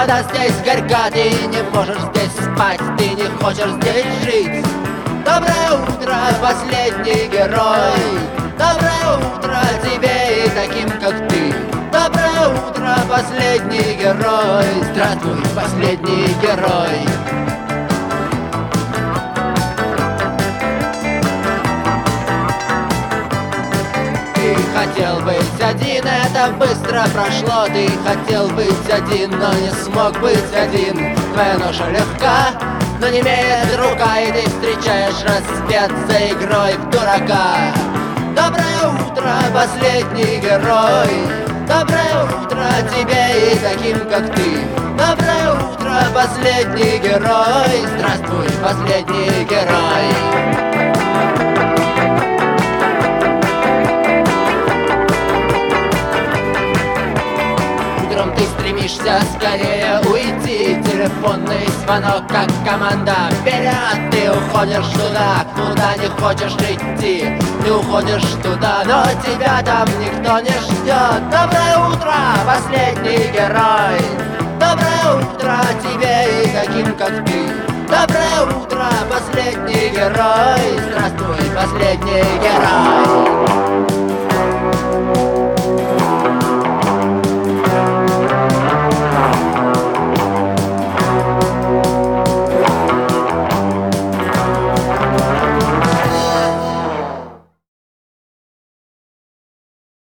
Вода здесь горька, ты не можешь здесь спать Ты не хочешь здесь жить. Доброе утро, последний герой. Доброе утро тебе и таким, как ты. Доброе утро, последний герой. Здравствуй, последний герой хотел быть один, это быстро прошло. Ты хотел быть один, но не смог быть один. Твоя ноша легка, но не имеет рука И ты встречаешь рассвет за игрой в дурака. Доброе утро, последний герой. Доброе утро тебе и таким, как ты. Доброе утро, последний герой. Здравствуй, последний герой Утром ты стремишься скорее уйти. Телефонный звонок, как команда. Вперед, ты уходишь туда, куда не хочешь идти. Ты уходишь туда, но тебя там никто не ждет. Доброе утро, последний герой. Доброе утро тебе и таким, как ты. Доброе утро, последний герой. Здравствуй, последний герой